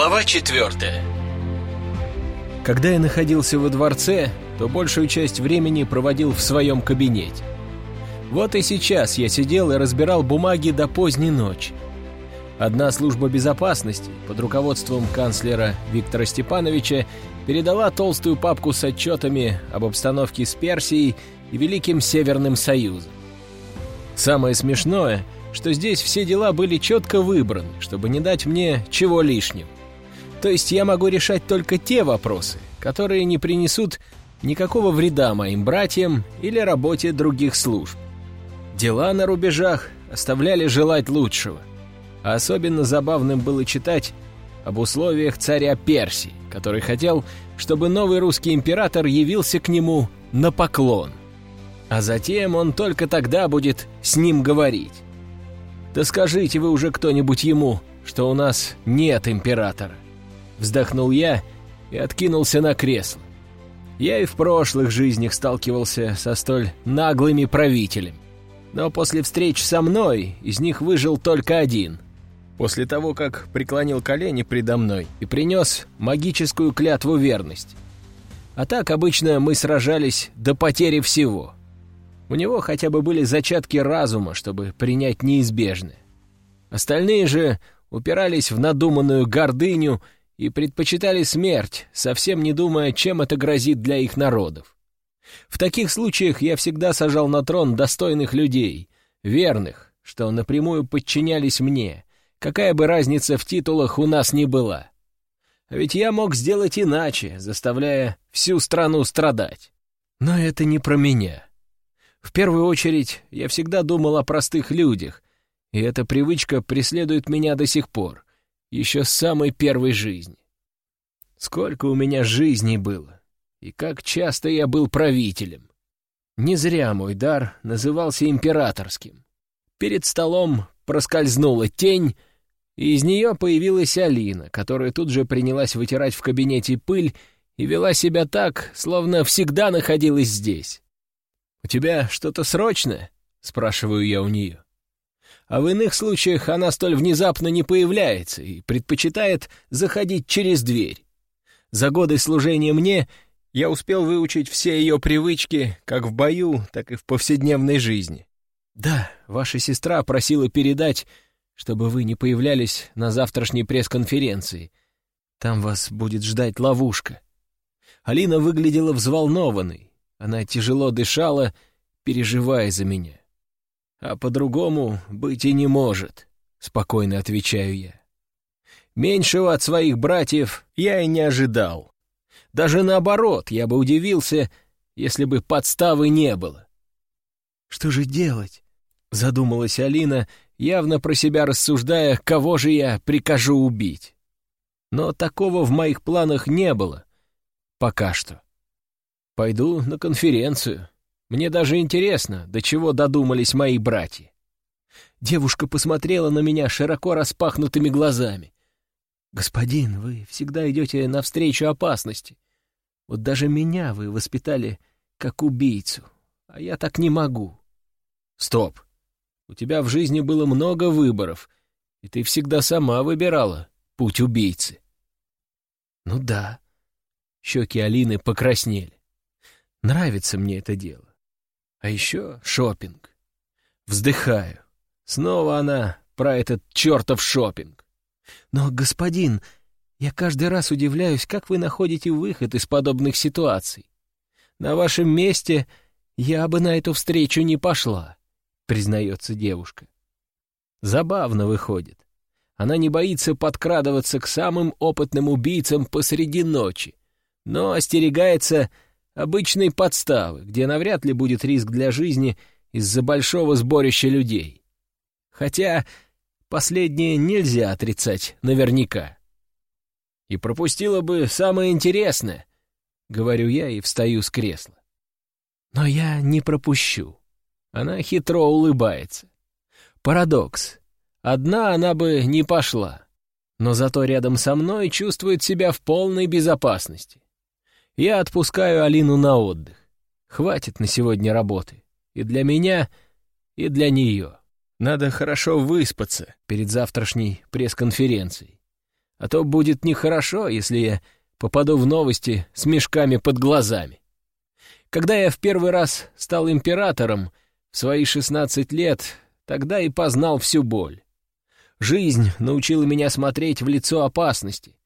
Глава четвертая Когда я находился во дворце, то большую часть времени проводил в своем кабинете. Вот и сейчас я сидел и разбирал бумаги до поздней ночи. Одна служба безопасности под руководством канцлера Виктора Степановича передала толстую папку с отчетами об обстановке с Персией и Великим Северным Союзом. Самое смешное, что здесь все дела были четко выбраны, чтобы не дать мне чего лишнего. То есть я могу решать только те вопросы, которые не принесут никакого вреда моим братьям или работе других служб. Дела на рубежах оставляли желать лучшего. А особенно забавным было читать об условиях царя Персии, который хотел, чтобы новый русский император явился к нему на поклон. А затем он только тогда будет с ним говорить. «Да скажите вы уже кто-нибудь ему, что у нас нет императора!» Вздохнул я и откинулся на кресло. Я и в прошлых жизнях сталкивался со столь наглыми правителями. Но после встреч со мной из них выжил только один — после того, как преклонил колени предо мной и принес магическую клятву верности. А так обычно мы сражались до потери всего. У него хотя бы были зачатки разума, чтобы принять неизбежное. Остальные же упирались в надуманную гордыню и предпочитали смерть, совсем не думая, чем это грозит для их народов. В таких случаях я всегда сажал на трон достойных людей, верных, что напрямую подчинялись мне, какая бы разница в титулах у нас ни была. А ведь я мог сделать иначе, заставляя всю страну страдать. Но это не про меня. В первую очередь, я всегда думал о простых людях, и эта привычка преследует меня до сих пор, еще с самой первой жизни. Сколько у меня жизней было, и как часто я был правителем. Не зря мой дар назывался императорским. Перед столом проскользнула тень, и из нее появилась Алина, которая тут же принялась вытирать в кабинете пыль и вела себя так, словно всегда находилась здесь. «У тебя что-то срочное?» — спрашиваю я у нее. А в иных случаях она столь внезапно не появляется и предпочитает заходить через дверь. За годы служения мне я успел выучить все ее привычки как в бою, так и в повседневной жизни. Да, ваша сестра просила передать, чтобы вы не появлялись на завтрашней пресс-конференции. Там вас будет ждать ловушка». Алина выглядела взволнованной. Она тяжело дышала, переживая за меня. «А по-другому быть и не может», — спокойно отвечаю я. Меньшего от своих братьев я и не ожидал. Даже наоборот, я бы удивился, если бы подставы не было. «Что же делать?» — задумалась Алина, явно про себя рассуждая, кого же я прикажу убить. Но такого в моих планах не было. Пока что. Пойду на конференцию. Мне даже интересно, до чего додумались мои братья. Девушка посмотрела на меня широко распахнутыми глазами. «Господин, вы всегда идете навстречу опасности. Вот даже меня вы воспитали как убийцу, а я так не могу». «Стоп!» У тебя в жизни было много выборов, и ты всегда сама выбирала путь убийцы. Ну да. Щеки Алины покраснели. Нравится мне это дело. А еще шопинг. Вздыхаю. Снова она про этот чертов шопинг. Но, господин, я каждый раз удивляюсь, как вы находите выход из подобных ситуаций. На вашем месте я бы на эту встречу не пошла признается девушка. Забавно выходит. Она не боится подкрадываться к самым опытным убийцам посреди ночи, но остерегается обычной подставы, где навряд ли будет риск для жизни из-за большого сборища людей. Хотя последнее нельзя отрицать наверняка. И пропустила бы самое интересное, — говорю я и встаю с кресла. Но я не пропущу. Она хитро улыбается. Парадокс. Одна она бы не пошла, но зато рядом со мной чувствует себя в полной безопасности. Я отпускаю Алину на отдых. Хватит на сегодня работы. И для меня, и для нее. Надо хорошо выспаться перед завтрашней пресс-конференцией. А то будет нехорошо, если я попаду в новости с мешками под глазами. Когда я в первый раз стал императором, в свои шестнадцать лет, тогда и познал всю боль. Жизнь научила меня смотреть в лицо опасности,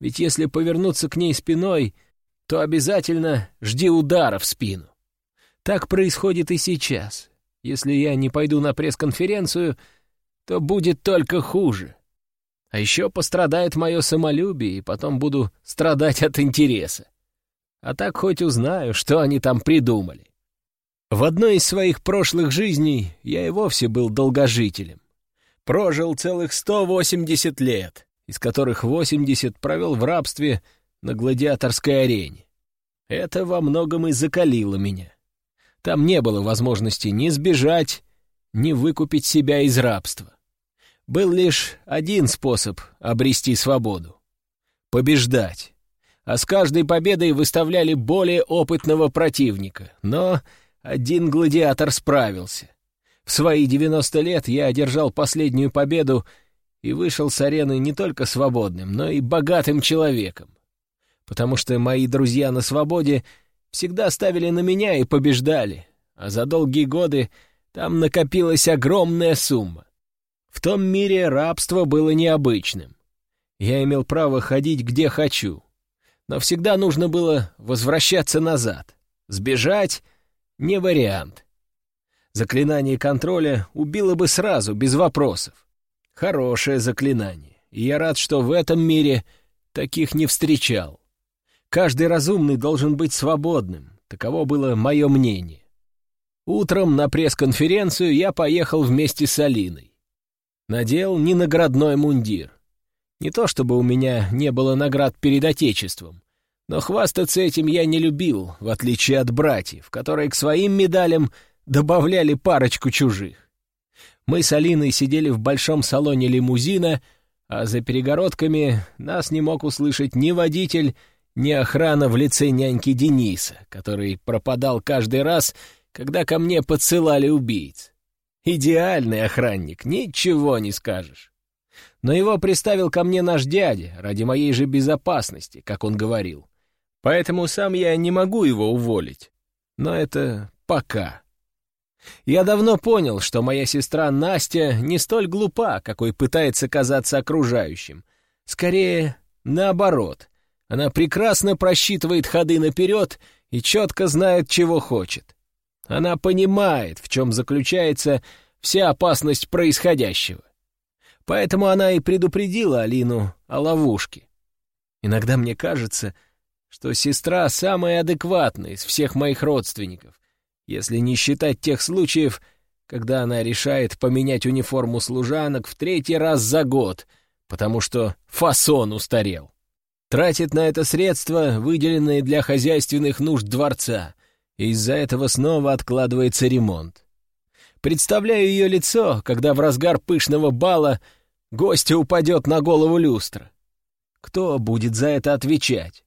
ведь если повернуться к ней спиной, то обязательно жди удара в спину. Так происходит и сейчас. Если я не пойду на пресс-конференцию, то будет только хуже. А еще пострадает мое самолюбие, и потом буду страдать от интереса. А так хоть узнаю, что они там придумали. В одной из своих прошлых жизней я и вовсе был долгожителем. Прожил целых 180 лет, из которых 80 провел в рабстве на гладиаторской арене. Это во многом и закалило меня. Там не было возможности ни сбежать, ни выкупить себя из рабства. Был лишь один способ обрести свободу — побеждать. А с каждой победой выставляли более опытного противника. Но один гладиатор справился. В свои 90 лет я одержал последнюю победу и вышел с арены не только свободным, но и богатым человеком. Потому что мои друзья на свободе всегда ставили на меня и побеждали, а за долгие годы там накопилась огромная сумма. В том мире рабство было необычным. Я имел право ходить где хочу, но всегда нужно было возвращаться назад. Сбежать — не вариант. Заклинание контроля убило бы сразу, без вопросов. Хорошее заклинание, и я рад, что в этом мире таких не встречал. Каждый разумный должен быть свободным, таково было мое мнение. Утром на пресс-конференцию я поехал вместе с Алиной. Надел ненаградной мундир. Не то чтобы у меня не было наград перед Отечеством, но хвастаться этим я не любил, в отличие от братьев, которые к своим медалям добавляли парочку чужих. Мы с Алиной сидели в большом салоне лимузина, а за перегородками нас не мог услышать ни водитель, ни охрана в лице няньки Дениса, который пропадал каждый раз, когда ко мне подсылали убийц. Идеальный охранник, ничего не скажешь. Но его приставил ко мне наш дядя, ради моей же безопасности, как он говорил. Поэтому сам я не могу его уволить. Но это пока. Я давно понял, что моя сестра Настя не столь глупа, какой пытается казаться окружающим. Скорее, наоборот. Она прекрасно просчитывает ходы наперед и четко знает, чего хочет. Она понимает, в чем заключается вся опасность происходящего. Поэтому она и предупредила Алину о ловушке. Иногда мне кажется, что сестра самая адекватная из всех моих родственников если не считать тех случаев, когда она решает поменять униформу служанок в третий раз за год, потому что фасон устарел. Тратит на это средства, выделенные для хозяйственных нужд дворца, и из-за этого снова откладывается ремонт. Представляю ее лицо, когда в разгар пышного бала гостя упадет на голову люстра. Кто будет за это отвечать?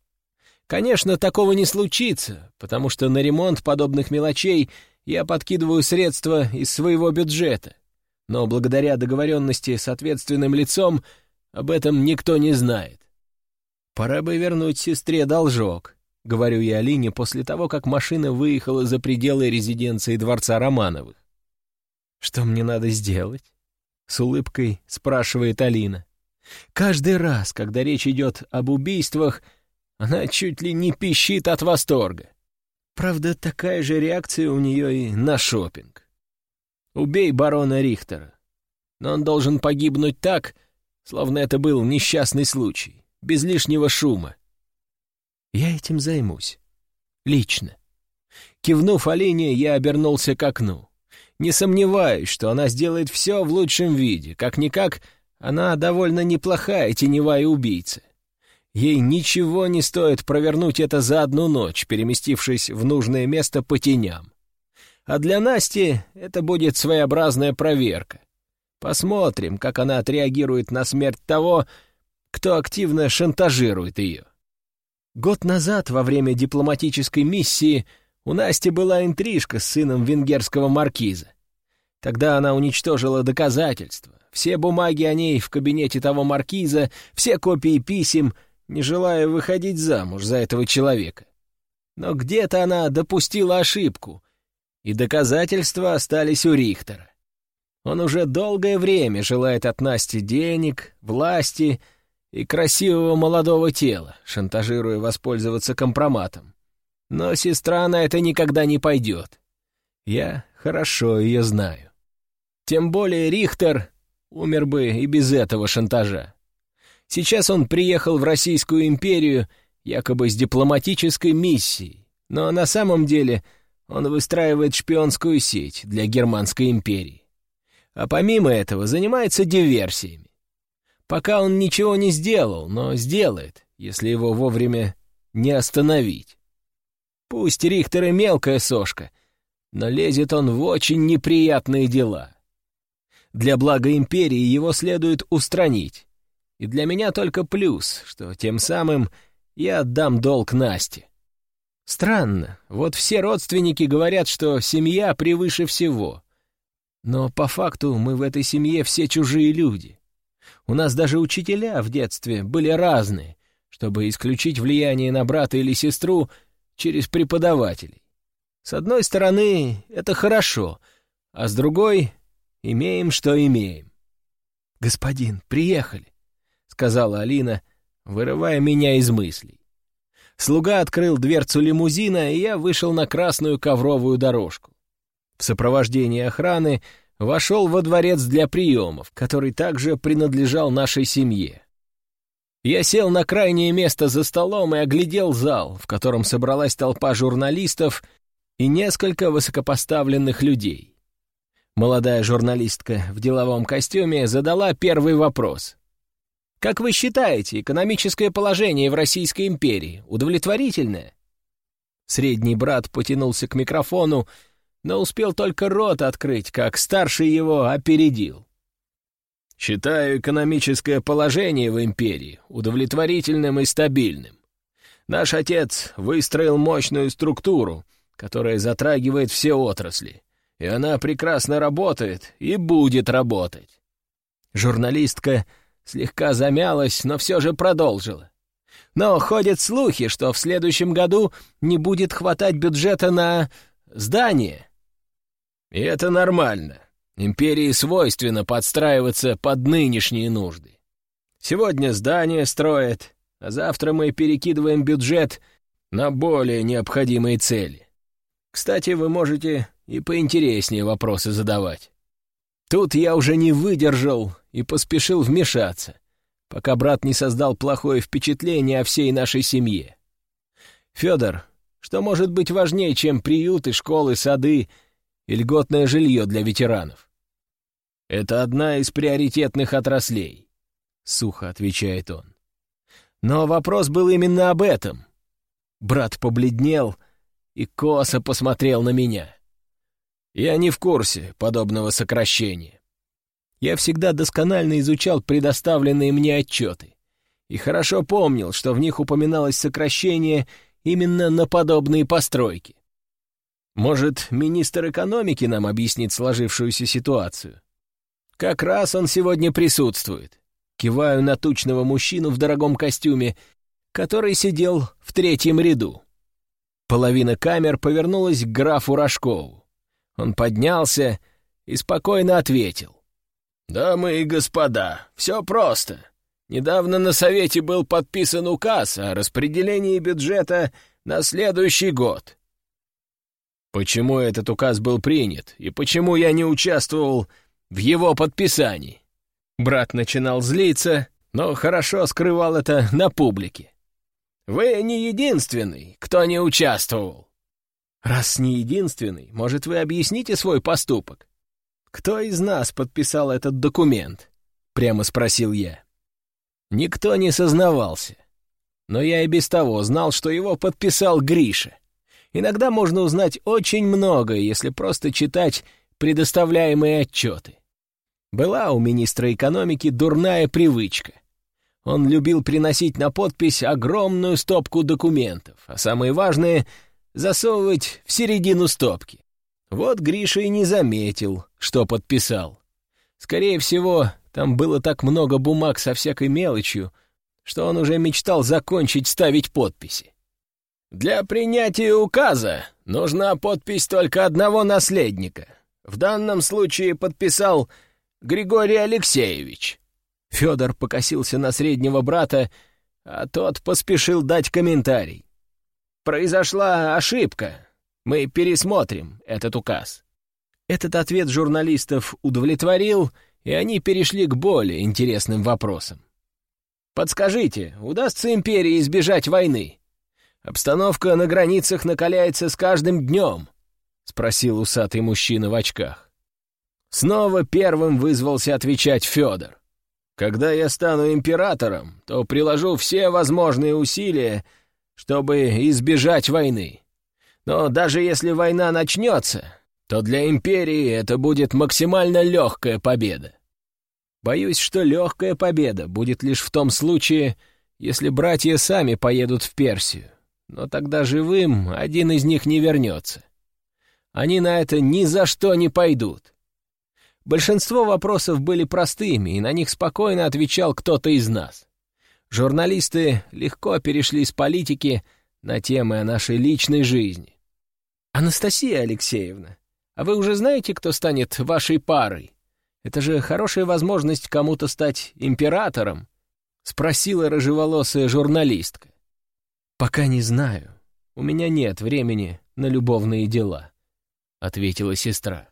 Конечно, такого не случится, потому что на ремонт подобных мелочей я подкидываю средства из своего бюджета. Но благодаря договоренности с ответственным лицом об этом никто не знает. «Пора бы вернуть сестре должок», — говорю я Алине после того, как машина выехала за пределы резиденции дворца Романовых. «Что мне надо сделать?» — с улыбкой спрашивает Алина. «Каждый раз, когда речь идет об убийствах, — она чуть ли не пищит от восторга. Правда, такая же реакция у нее и на шопинг. Убей барона Рихтера. Но он должен погибнуть так, словно это был несчастный случай, без лишнего шума. Я этим займусь. Лично. Кивнув Алине, я обернулся к окну. Не сомневаюсь, что она сделает все в лучшем виде. Как-никак, она довольно неплохая теневая убийца. Ей ничего не стоит провернуть это за одну ночь, переместившись в нужное место по теням. А для Насти это будет своеобразная проверка. Посмотрим, как она отреагирует на смерть того, кто активно шантажирует ее. Год назад, во время дипломатической миссии, у Насти была интрижка с сыном венгерского маркиза. Тогда она уничтожила доказательства, все бумаги о ней в кабинете того маркиза, все копии писем, не желая выходить замуж за этого человека. Но где-то она допустила ошибку, и доказательства остались у Рихтера. Он уже долгое время желает от Насти денег, власти и красивого молодого тела, шантажируя воспользоваться компроматом. Но сестра на это никогда не пойдет. Я хорошо ее знаю. Тем более Рихтер умер бы и без этого шантажа. Сейчас он приехал в Российскую империю якобы с дипломатической миссией, но на самом деле он выстраивает шпионскую сеть для Германской империи. А помимо этого занимается диверсиями. Пока он ничего не сделал, но сделает, если его вовремя не остановить. Пусть Рихтер и мелкая сошка, но лезет он в очень неприятные дела. Для блага империи его следует устранить. И для меня только плюс, что тем самым я отдам долг Насте. Странно, вот все родственники говорят, что семья превыше всего. Но по факту мы в этой семье все чужие люди. У нас даже учителя в детстве были разные, чтобы исключить влияние на брата или сестру через преподавателей. С одной стороны, это хорошо, а с другой — имеем, что имеем. «Господин, приехали», — сказала Алина, вырывая меня из мыслей. Слуга открыл дверцу лимузина, и я вышел на красную ковровую дорожку. В сопровождении охраны вошел во дворец для приемов, который также принадлежал нашей семье. Я сел на крайнее место за столом и оглядел зал, в котором собралась толпа журналистов и несколько высокопоставленных людей. Молодая журналистка в деловом костюме задала первый вопрос. «Как вы считаете, экономическое положение в Российской империи удовлетворительное?» Средний брат потянулся к микрофону, но успел только рот открыть, как старший его опередил. «Считаю экономическое положение в империи удовлетворительным и стабильным. Наш отец выстроил мощную структуру, которая затрагивает все отрасли, и она прекрасно работает и будет работать». Журналистка слегка замялась, но все же продолжила. Но ходят слухи, что в следующем году не будет хватать бюджета на здание. И это нормально. Империи свойственно подстраиваться под нынешние нужды. Сегодня здание строят, а завтра мы перекидываем бюджет на более необходимые цели. Кстати, вы можете и поинтереснее вопросы задавать. Тут я уже не выдержал и поспешил вмешаться, пока брат не создал плохое впечатление о всей нашей семье. Федор, что может быть важнее, чем приюты, школы, сады и льготное жилье для ветеранов. Это одна из приоритетных отраслей, — сухо отвечает он. Но вопрос был именно об этом. Брат побледнел и косо посмотрел на меня. Я не в курсе подобного сокращения. Я всегда досконально изучал предоставленные мне отчеты и хорошо помнил, что в них упоминалось сокращение именно на подобные постройки. Может, министр экономики нам объяснит сложившуюся ситуацию? Как раз он сегодня присутствует. Киваю на тучного мужчину в дорогом костюме, который сидел в третьем ряду. Половина камер повернулась к графу Рожкову. Он поднялся и спокойно ответил. «Дамы и господа, все просто. Недавно на Совете был подписан указ о распределении бюджета на следующий год. Почему этот указ был принят, и почему я не участвовал в его подписании? Брат начинал злиться, но хорошо скрывал это на публике. Вы не единственный, кто не участвовал. Раз не единственный, может, вы объясните свой поступок? Кто из нас подписал этот документ? Прямо спросил я. Никто не сознавался. Но я и без того знал, что его подписал Гриша. Иногда можно узнать очень многое, если просто читать предоставляемые отчеты. Была у министра экономики дурная привычка. Он любил приносить на подпись огромную стопку документов, а самое важное — засовывать в середину стопки. Вот Гриша и не заметил, что подписал. Скорее всего, Там было так много бумаг со всякой мелочью, что он уже мечтал закончить ставить подписи. Для принятия указа нужна подпись только одного наследника. В данном случае подписал Григорий Алексеевич. Федор покосился на среднего брата, а тот поспешил дать комментарий. «Произошла ошибка. Мы пересмотрим этот указ». Этот ответ журналистов удовлетворил, и они перешли к более интересным вопросам. «Подскажите, удастся империи избежать войны? Обстановка на границах накаляется с каждым днем», — спросил усатый мужчина в очках. Снова первым вызвался отвечать Федор. «Когда я стану императором, то приложу все возможные усилия, чтобы избежать войны. Но даже если война начнется, то для империи это будет максимально легкая победа. Боюсь, что легкая победа будет лишь в том случае, если братья сами поедут в Персию. Но тогда живым один из них не вернется. Они на это ни за что не пойдут. Большинство вопросов были простыми, и на них спокойно отвечал кто-то из нас. Журналисты легко перешли с политики на темы о нашей личной жизни. «Анастасия Алексеевна, а вы уже знаете, кто станет вашей парой? Это же хорошая возможность кому-то стать императором», — спросила рыжеволосая журналистка. «Пока не знаю. У меня нет времени на любовные дела», — ответила сестра.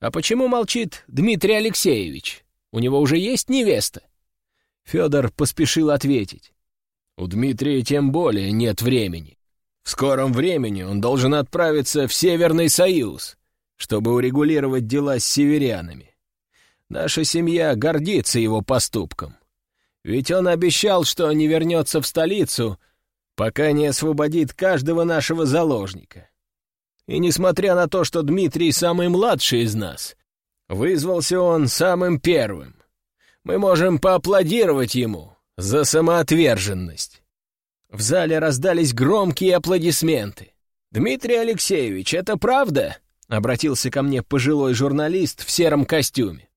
«А почему молчит Дмитрий Алексеевич? У него уже есть невеста?» Федор поспешил ответить. «У Дмитрия тем более нет времени. В скором времени он должен отправиться в Северный Союз, чтобы урегулировать дела с северянами. Наша семья гордится его поступком. Ведь он обещал, что не вернется в столицу, пока не освободит каждого нашего заложника. И несмотря на то, что Дмитрий самый младший из нас, вызвался он самым первым. Мы можем поаплодировать ему за самоотверженность. В зале раздались громкие аплодисменты. «Дмитрий Алексеевич, это правда?» — обратился ко мне пожилой журналист в сером костюме.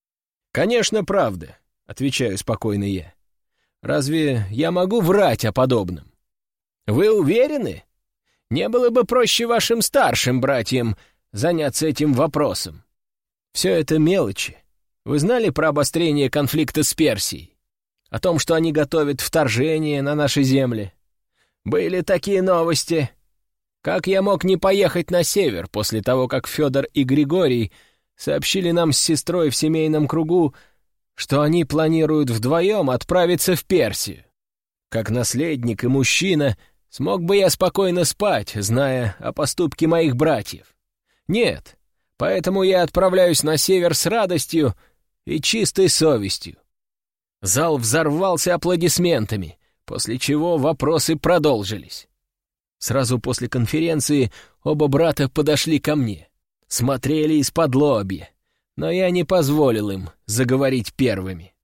«Конечно, правда», — отвечаю спокойно я. «Разве я могу врать о подобном?» «Вы уверены? Не было бы проще вашим старшим братьям заняться этим вопросом. Все это мелочи. Вы знали про обострение конфликта с Персией? О том, что они готовят вторжение на наши земли? Были такие новости?» Как я мог не поехать на север после того, как Федор и Григорий сообщили нам с сестрой в семейном кругу, что они планируют вдвоем отправиться в Персию? Как наследник и мужчина смог бы я спокойно спать, зная о поступке моих братьев? Нет, поэтому я отправляюсь на север с радостью и чистой совестью. Зал взорвался аплодисментами, после чего вопросы продолжились. Сразу после конференции оба брата подошли ко мне, смотрели из-под лобья, но я не позволил им заговорить первыми.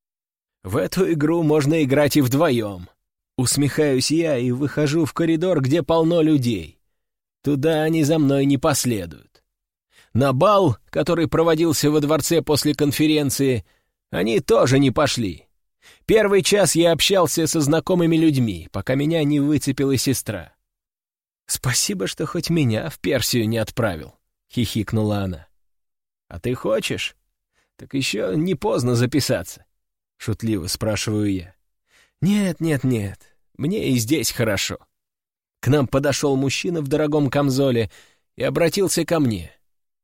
В эту игру можно играть и вдвоем. Усмехаюсь я и выхожу в коридор, где полно людей. Туда они за мной не последуют. На бал, который проводился во дворце после конференции, они тоже не пошли. Первый час я общался со знакомыми людьми, пока меня не выцепила сестра. «Спасибо, что хоть меня в Персию не отправил», — хихикнула она. «А ты хочешь? Так еще не поздно записаться», — шутливо спрашиваю я. «Нет, нет, нет, мне и здесь хорошо». К нам подошел мужчина в дорогом камзоле и обратился ко мне.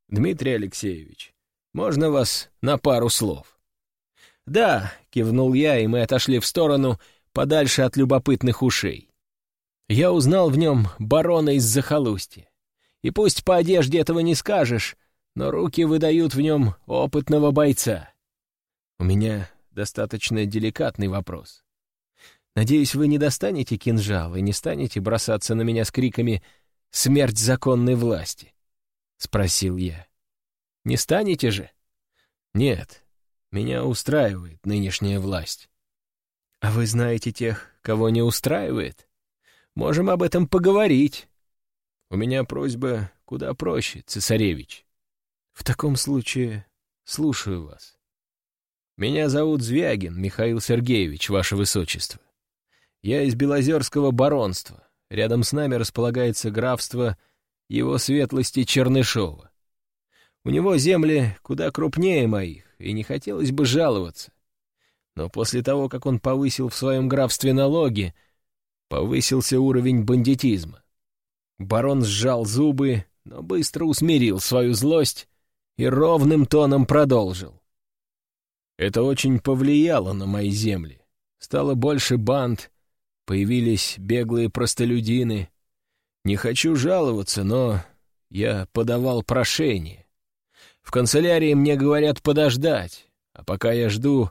«Дмитрий Алексеевич, можно вас на пару слов?» «Да», — кивнул я, и мы отошли в сторону, подальше от любопытных ушей. Я узнал в нем барона из захолустья. И пусть по одежде этого не скажешь, но руки выдают в нем опытного бойца. У меня достаточно деликатный вопрос. Надеюсь, вы не достанете кинжал и не станете бросаться на меня с криками «Смерть законной власти?» — спросил я. «Не станете же?» «Нет, меня устраивает нынешняя власть». «А вы знаете тех, кого не устраивает?» Можем об этом поговорить. У меня просьба куда проще, цесаревич. В таком случае слушаю вас. Меня зовут Звягин Михаил Сергеевич, ваше высочество. Я из Белозерского баронства. Рядом с нами располагается графство его светлости Чернышова. У него земли куда крупнее моих, и не хотелось бы жаловаться. Но после того, как он повысил в своем графстве налоги, повысился уровень бандитизма. Барон сжал зубы, но быстро усмирил свою злость и ровным тоном продолжил. Это очень повлияло на мои земли. Стало больше банд, появились беглые простолюдины. Не хочу жаловаться, но я подавал прошение. В канцелярии мне говорят подождать, а пока я жду,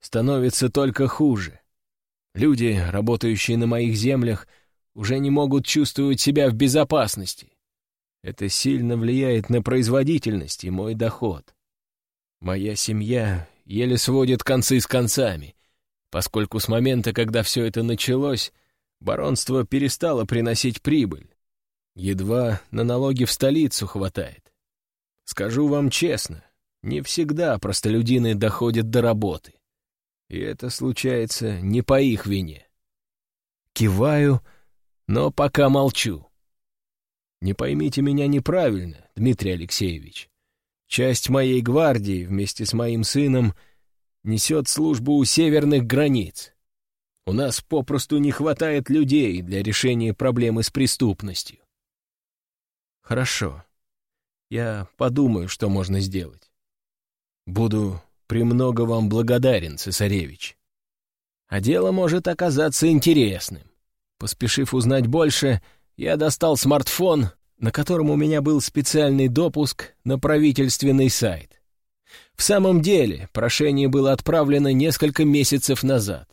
становится только хуже. Люди, работающие на моих землях, уже не могут чувствовать себя в безопасности. Это сильно влияет на производительность и мой доход. Моя семья еле сводит концы с концами, поскольку с момента, когда все это началось, баронство перестало приносить прибыль. Едва на налоги в столицу хватает. Скажу вам честно, не всегда простолюдины доходят до работы. И это случается не по их вине. Киваю, но пока молчу. Не поймите меня неправильно, Дмитрий Алексеевич. Часть моей гвардии вместе с моим сыном несет службу у северных границ. У нас попросту не хватает людей для решения проблемы с преступностью. Хорошо. Я подумаю, что можно сделать. Буду «Премного вам благодарен, цесаревич. А дело может оказаться интересным». Поспешив узнать больше, я достал смартфон, на котором у меня был специальный допуск на правительственный сайт. В самом деле, прошение было отправлено несколько месяцев назад,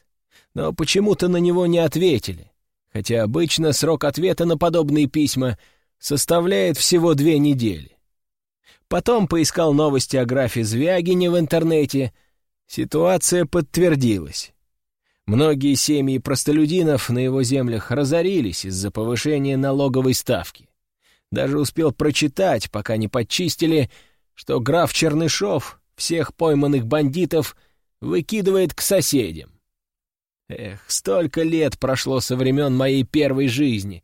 но почему-то на него не ответили, хотя обычно срок ответа на подобные письма составляет всего две недели. Потом поискал новости о графе Звягине в интернете. Ситуация подтвердилась. Многие семьи простолюдинов на его землях разорились из-за повышения налоговой ставки. Даже успел прочитать, пока не подчистили, что граф Чернышов всех пойманных бандитов выкидывает к соседям. Эх, столько лет прошло со времен моей первой жизни,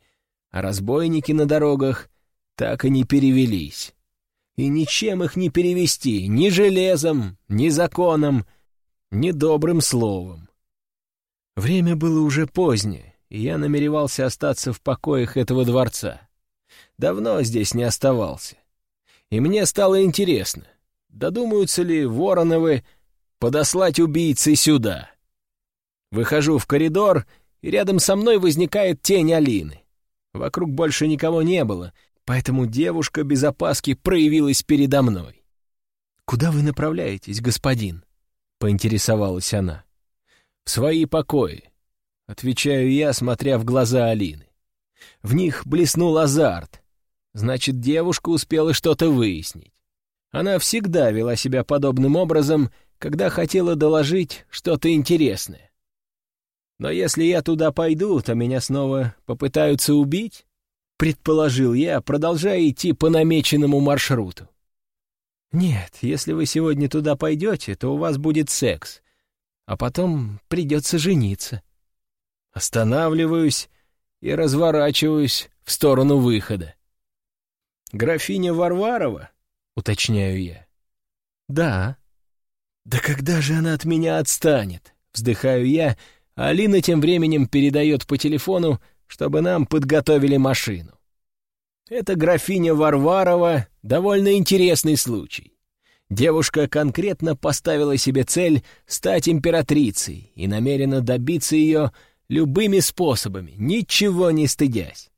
а разбойники на дорогах так и не перевелись и ничем их не перевести, ни железом, ни законом, ни добрым словом. Время было уже позднее, и я намеревался остаться в покоях этого дворца. Давно здесь не оставался. И мне стало интересно, додумаются ли Вороновы подослать убийцы сюда. Выхожу в коридор, и рядом со мной возникает тень Алины. Вокруг больше никого не было, поэтому девушка без опаски проявилась передо мной. «Куда вы направляетесь, господин?» — поинтересовалась она. «В свои покои», — отвечаю я, смотря в глаза Алины. В них блеснул азарт. Значит, девушка успела что-то выяснить. Она всегда вела себя подобным образом, когда хотела доложить что-то интересное. Но если я туда пойду, то меня снова попытаются убить? предположил я, продолжая идти по намеченному маршруту. «Нет, если вы сегодня туда пойдете, то у вас будет секс, а потом придется жениться». Останавливаюсь и разворачиваюсь в сторону выхода. «Графиня Варварова?» — уточняю я. «Да». «Да когда же она от меня отстанет?» — вздыхаю я, а Алина тем временем передает по телефону чтобы нам подготовили машину. Это графиня Варварова — довольно интересный случай. Девушка конкретно поставила себе цель стать императрицей и намерена добиться ее любыми способами, ничего не стыдясь.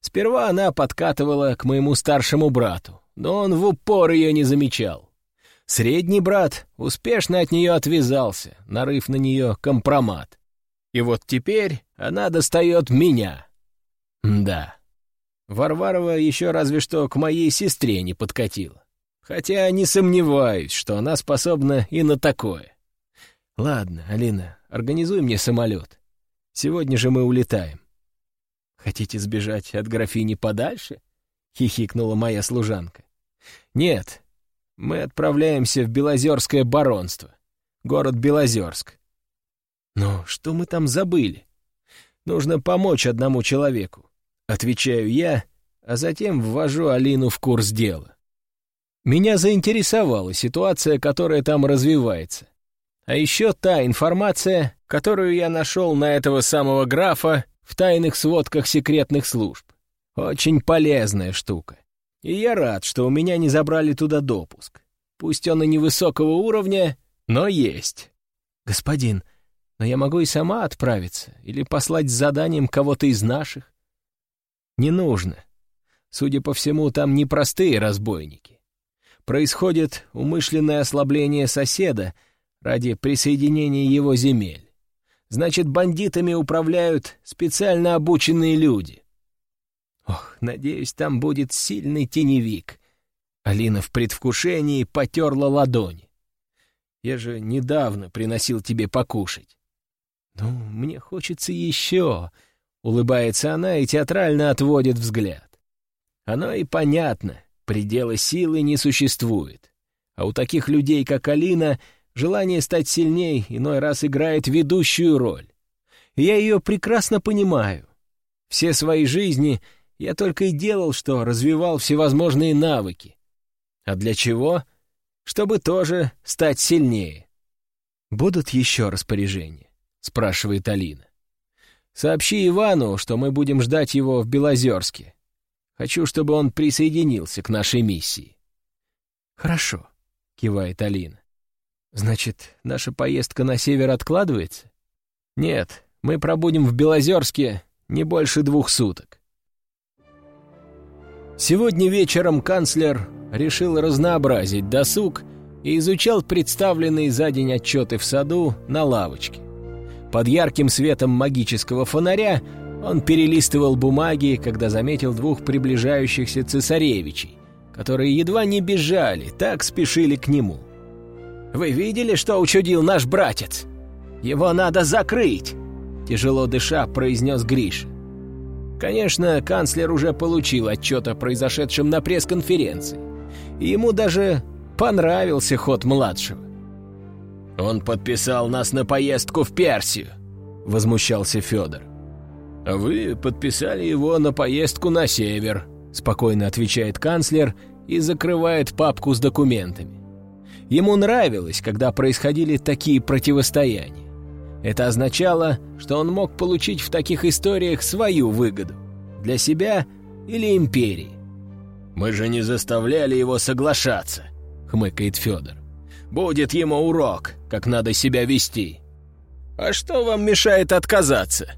Сперва она подкатывала к моему старшему брату, но он в упор ее не замечал. Средний брат успешно от нее отвязался, нарыв на нее компромат. И вот теперь она достает меня. Да. Варварова еще разве что к моей сестре не подкатила. Хотя не сомневаюсь, что она способна и на такое. Ладно, Алина, организуй мне самолет. Сегодня же мы улетаем. Хотите сбежать от графини подальше? Хихикнула моя служанка. Нет, мы отправляемся в Белозерское баронство. город Белозерск. Но что мы там забыли? Нужно помочь одному человеку. Отвечаю я, а затем ввожу Алину в курс дела. Меня заинтересовала ситуация, которая там развивается. А еще та информация, которую я нашел на этого самого графа в тайных сводках секретных служб. Очень полезная штука. И я рад, что у меня не забрали туда допуск. Пусть он и невысокого уровня, но есть. Господин, но я могу и сама отправиться или послать с заданием кого-то из наших. Не нужно. Судя по всему, там непростые разбойники. Происходит умышленное ослабление соседа ради присоединения его земель. Значит, бандитами управляют специально обученные люди. Ох, надеюсь, там будет сильный теневик. Алина в предвкушении потерла ладони. Я же недавно приносил тебе покушать. «Ну, мне хочется еще», — улыбается она и театрально отводит взгляд. Оно и понятно, предела силы не существует. А у таких людей, как Алина, желание стать сильней иной раз играет ведущую роль. Я ее прекрасно понимаю. Все свои жизни я только и делал, что развивал всевозможные навыки. А для чего? Чтобы тоже стать сильнее. Будут еще распоряжения. — спрашивает Алина. «Сообщи Ивану, что мы будем ждать его в Белозерске. Хочу, чтобы он присоединился к нашей миссии». «Хорошо», — кивает Алина. «Значит, наша поездка на север откладывается?» «Нет, мы пробудем в Белозерске не больше двух суток». Сегодня вечером канцлер решил разнообразить досуг и изучал представленные за день отчеты в саду на лавочке. Под ярким светом магического фонаря он перелистывал бумаги, когда заметил двух приближающихся цесаревичей, которые едва не бежали, так спешили к нему. «Вы видели, что учудил наш братец? Его надо закрыть!» Тяжело дыша, произнес Гриш. Конечно, канцлер уже получил отчет о произошедшем на пресс-конференции. Ему даже понравился ход младшего. «Он подписал нас на поездку в Персию», — возмущался Федор. «А вы подписали его на поездку на север», — спокойно отвечает канцлер и закрывает папку с документами. Ему нравилось, когда происходили такие противостояния. Это означало, что он мог получить в таких историях свою выгоду. Для себя или империи. «Мы же не заставляли его соглашаться», — хмыкает Федор. Будет ему урок, как надо себя вести. А что вам мешает отказаться?»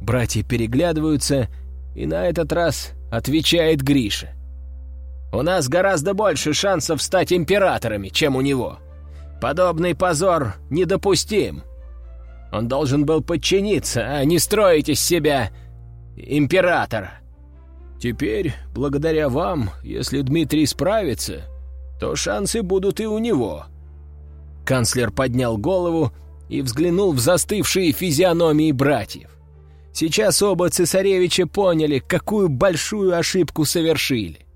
Братья переглядываются, и на этот раз отвечает Гриша. «У нас гораздо больше шансов стать императорами, чем у него. Подобный позор недопустим. Он должен был подчиниться, а не строить из себя императора. Теперь, благодаря вам, если Дмитрий справится, то шансы будут и у него», Канцлер поднял голову и взглянул в застывшие физиономии братьев. Сейчас оба цесаревича поняли, какую большую ошибку совершили.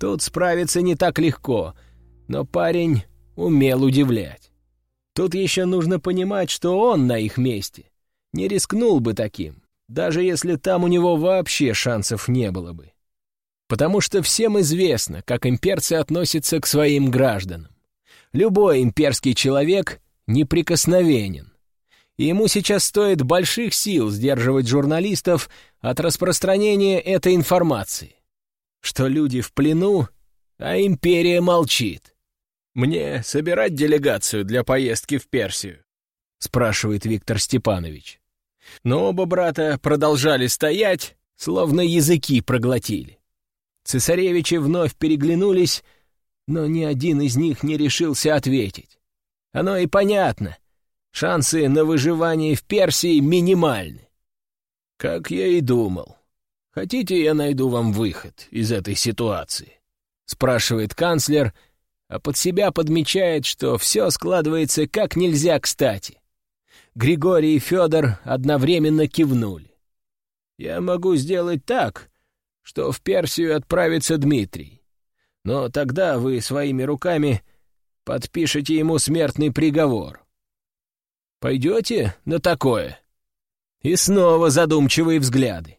Тут справиться не так легко, но парень умел удивлять. Тут еще нужно понимать, что он на их месте не рискнул бы таким, даже если там у него вообще шансов не было бы. Потому что всем известно, как имперцы относятся к своим гражданам. Любой имперский человек неприкосновенен. И ему сейчас стоит больших сил сдерживать журналистов от распространения этой информации. Что люди в плену, а империя молчит. «Мне собирать делегацию для поездки в Персию?» — спрашивает Виктор Степанович. Но оба брата продолжали стоять, словно языки проглотили. Цесаревичи вновь переглянулись но ни один из них не решился ответить. Оно и понятно. Шансы на выживание в Персии минимальны. Как я и думал. Хотите, я найду вам выход из этой ситуации? Спрашивает канцлер, а под себя подмечает, что все складывается как нельзя кстати. Григорий и Федор одновременно кивнули. Я могу сделать так, что в Персию отправится Дмитрий. Но тогда вы своими руками подпишете ему смертный приговор. Пойдете на такое?» И снова задумчивые взгляды.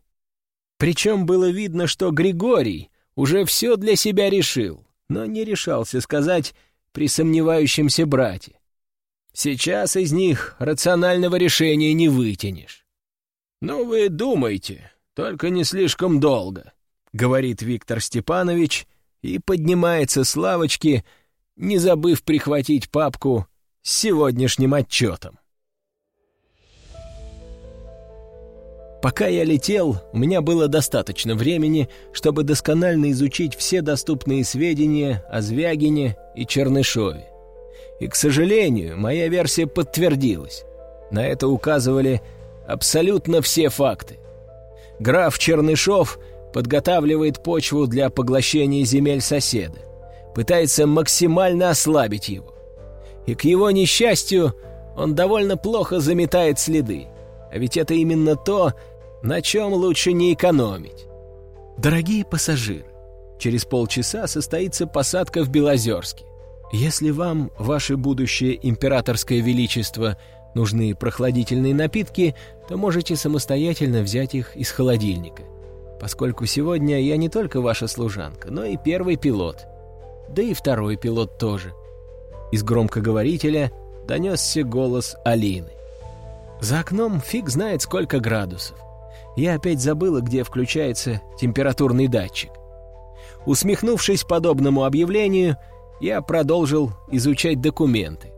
Причем было видно, что Григорий уже все для себя решил, но не решался сказать при сомневающемся брате. Сейчас из них рационального решения не вытянешь. «Ну вы думайте, только не слишком долго», — говорит Виктор Степанович и поднимается с лавочки, не забыв прихватить папку с сегодняшним отчетом. Пока я летел, у меня было достаточно времени, чтобы досконально изучить все доступные сведения о Звягине и Чернышове. И, к сожалению, моя версия подтвердилась. На это указывали абсолютно все факты. Граф Чернышов подготавливает почву для поглощения земель соседа, пытается максимально ослабить его. И к его несчастью, он довольно плохо заметает следы. А ведь это именно то, на чем лучше не экономить. Дорогие пассажиры, через полчаса состоится посадка в Белозерске. Если вам, ваше будущее императорское величество, нужны прохладительные напитки, то можете самостоятельно взять их из холодильника. Поскольку сегодня я не только ваша служанка, но и первый пилот. Да и второй пилот тоже. Из громкоговорителя донесся голос Алины. За окном фиг знает сколько градусов. Я опять забыла, где включается температурный датчик. Усмехнувшись подобному объявлению, я продолжил изучать документы.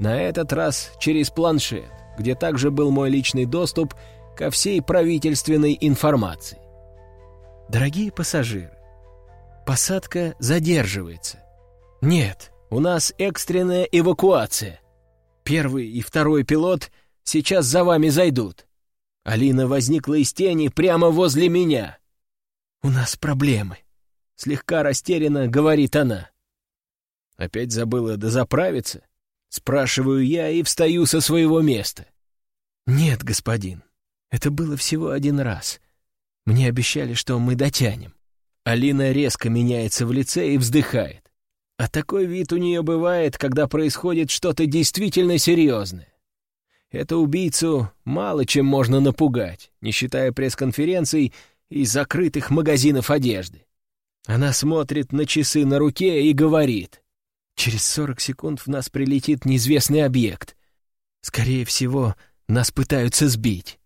На этот раз через планшет, где также был мой личный доступ ко всей правительственной информации. Дорогие пассажиры, посадка задерживается. Нет, у нас экстренная эвакуация. Первый и второй пилот — Сейчас за вами зайдут». Алина возникла из тени прямо возле меня. «У нас проблемы», — слегка растерянно говорит она. Опять забыла дозаправиться? Спрашиваю я и встаю со своего места. «Нет, господин, это было всего один раз. Мне обещали, что мы дотянем». Алина резко меняется в лице и вздыхает. А такой вид у нее бывает, когда происходит что-то действительно серьезное. Это убийцу мало чем можно напугать, не считая пресс-конференций и закрытых магазинов одежды. Она смотрит на часы на руке и говорит. «Через сорок секунд в нас прилетит неизвестный объект. Скорее всего, нас пытаются сбить».